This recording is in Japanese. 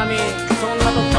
波そんな時。